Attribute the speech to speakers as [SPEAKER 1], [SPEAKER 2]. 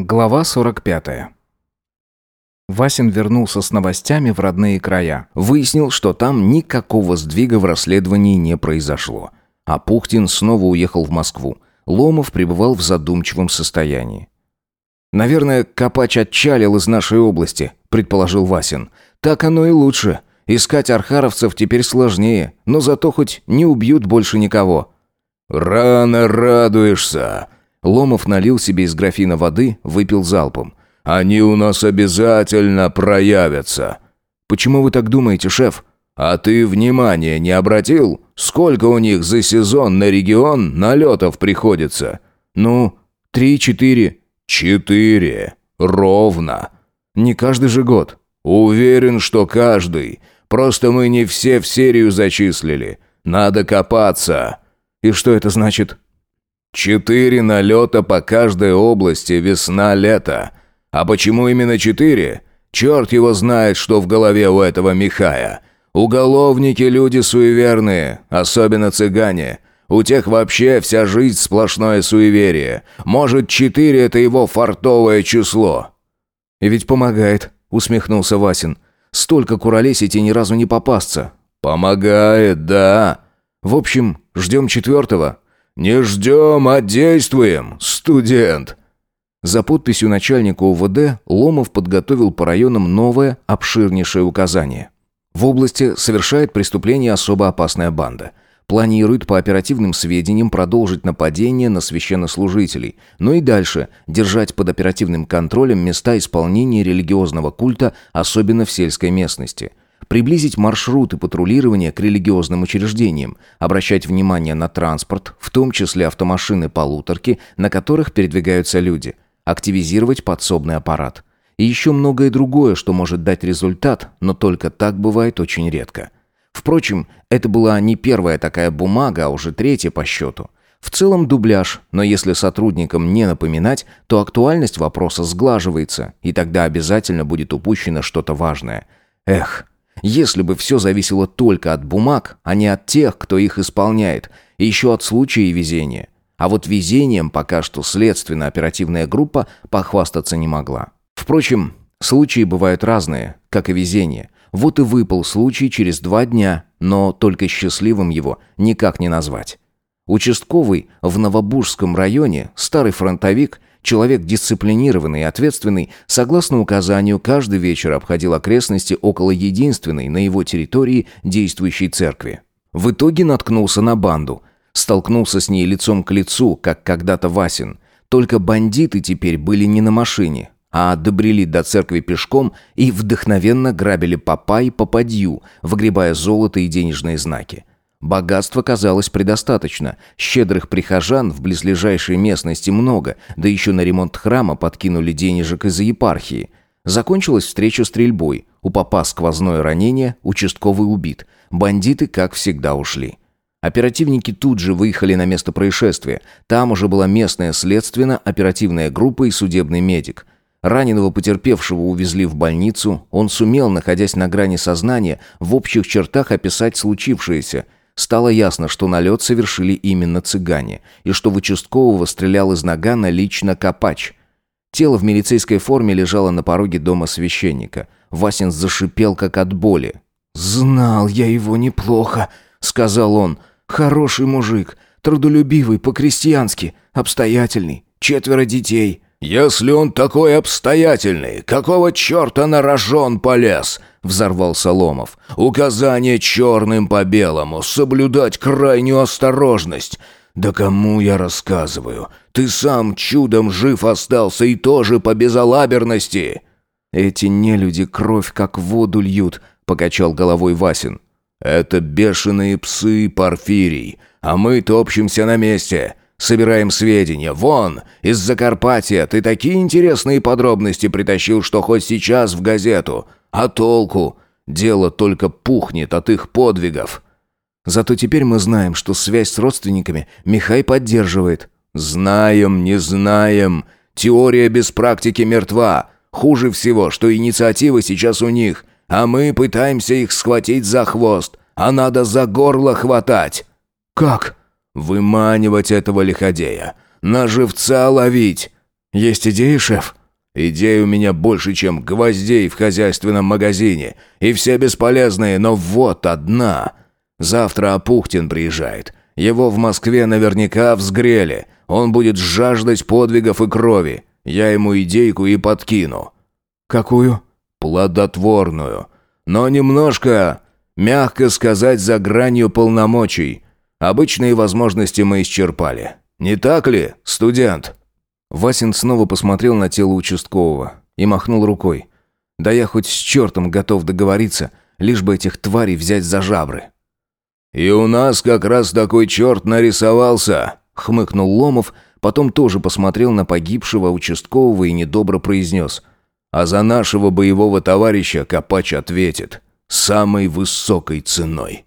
[SPEAKER 1] Глава 45. Васин вернулся с новостями в родные края. Выяснил, что там никакого сдвига в расследовании не произошло. А Пухтин снова уехал в Москву. Ломов пребывал в задумчивом состоянии. «Наверное, Копач отчалил из нашей области», — предположил Васин. «Так оно и лучше. Искать архаровцев теперь сложнее, но зато хоть не убьют больше никого».
[SPEAKER 2] «Рано радуешься»,
[SPEAKER 1] Ломов налил себе из графина воды, выпил залпом.
[SPEAKER 2] «Они у нас обязательно проявятся».
[SPEAKER 1] «Почему вы так думаете, шеф?»
[SPEAKER 2] «А ты внимания не обратил? Сколько у них за сезон на регион налетов приходится?»
[SPEAKER 1] «Ну, три-четыре».
[SPEAKER 2] «Четыре. Ровно».
[SPEAKER 1] «Не каждый же год».
[SPEAKER 2] «Уверен, что каждый. Просто мы не все в серию зачислили. Надо копаться».
[SPEAKER 1] «И что это значит?»
[SPEAKER 2] Четыре налета по каждой области весна-лето. А почему именно четыре? Черт его знает, что в голове у этого Михая. Уголовники люди суеверные, особенно цыгане. У тех вообще вся жизнь сплошное суеверие. Может, четыре – это его фартовое число.
[SPEAKER 1] «И ведь помогает», – усмехнулся Васин. «Столько куролесить и ни разу не попасться».
[SPEAKER 2] «Помогает, да».
[SPEAKER 1] «В общем, ждем четвертого».
[SPEAKER 2] «Не ждем, а действуем, студент!»
[SPEAKER 1] За подписью начальника УВД Ломов подготовил по районам новое, обширнейшее указание. В области совершает преступление особо опасная банда. Планирует по оперативным сведениям продолжить нападение на священнослужителей, но и дальше держать под оперативным контролем места исполнения религиозного культа, особенно в сельской местности – приблизить маршруты патрулирования к религиозным учреждениям, обращать внимание на транспорт, в том числе автомашины-полуторки, на которых передвигаются люди, активизировать подсобный аппарат. И еще многое другое, что может дать результат, но только так бывает очень редко. Впрочем, это была не первая такая бумага, а уже третья по счету. В целом дубляж, но если сотрудникам не напоминать, то актуальность вопроса сглаживается, и тогда обязательно будет упущено что-то важное. Эх, если бы все зависело только от бумаг, а не от тех, кто их исполняет, и еще от случая и везения. А вот везением пока что следственно-оперативная группа похвастаться не могла. Впрочем, случаи бывают разные, как и везение. Вот и выпал случай через два дня, но только счастливым его никак не назвать. Участковый в Новобужском районе, старый фронтовик, Человек дисциплинированный и ответственный, согласно указанию, каждый вечер обходил окрестности около единственной на его территории действующей церкви. В итоге наткнулся на банду. Столкнулся с ней лицом к лицу, как когда-то Васин. Только бандиты теперь были не на машине, а добрели до церкви пешком и вдохновенно грабили попа и попадью, выгребая золото и денежные знаки. Богатства казалось предостаточно. Щедрых прихожан в близлежащей местности много, да еще на ремонт храма подкинули денежек из-за епархии. Закончилась встреча стрельбой. У попа сквозное ранение, участковый убит. Бандиты, как всегда, ушли. Оперативники тут же выехали на место происшествия. Там уже была местная следственно-оперативная группа и судебный медик. Раненого потерпевшего увезли в больницу. Он сумел, находясь на грани сознания, в общих чертах описать случившееся – Стало ясно, что налет совершили именно цыгане, и что в участкового стрелял из нагана лично Копач. Тело в милицейской форме лежало на пороге дома священника. Васин зашипел, как от боли. «Знал я его неплохо», — сказал он. «Хороший мужик, трудолюбивый, по-крестьянски, обстоятельный, четверо детей».
[SPEAKER 2] «Если он такой обстоятельный, какого черта на рожон полез?» — взорвался Ломов. «Указание черным по белому, соблюдать крайнюю осторожность. Да кому я рассказываю? Ты сам чудом жив остался и тоже по безалаберности!»
[SPEAKER 1] «Эти нелюди кровь как воду льют», — покачал головой Васин.
[SPEAKER 2] «Это бешеные псы, Порфирий, а мы топчемся на месте. Собираем сведения. Вон, из Закарпатья ты такие интересные подробности притащил, что хоть сейчас в газету. А толку? Дело только пухнет от их подвигов.
[SPEAKER 1] Зато теперь мы знаем, что связь с родственниками Михай поддерживает.
[SPEAKER 2] Знаем, не знаем. Теория без практики мертва. Хуже всего, что инициатива сейчас у них, а мы пытаемся их схватить за хвост, а надо за горло хватать.
[SPEAKER 1] Как?
[SPEAKER 2] Выманивать этого лиходея. На живца ловить.
[SPEAKER 1] Есть идеи, шеф?
[SPEAKER 2] Идей у меня больше, чем гвоздей в хозяйственном магазине. И все бесполезные, но вот одна. Завтра Апухтин приезжает. Его в Москве наверняка взгрели. Он будет жаждать подвигов и крови. Я ему идейку и подкину».
[SPEAKER 1] «Какую?»
[SPEAKER 2] «Плодотворную. Но немножко, мягко сказать, за гранью полномочий. Обычные возможности мы исчерпали. Не так ли, студент?»
[SPEAKER 1] Васин снова посмотрел на тело участкового и махнул рукой. «Да я хоть с чертом готов договориться, лишь бы этих тварей взять за жабры».
[SPEAKER 2] «И у нас как раз такой черт нарисовался», — хмыкнул Ломов, потом тоже посмотрел на погибшего участкового и недобро произнес. «А за нашего боевого товарища Копач ответит. Самой высокой ценой».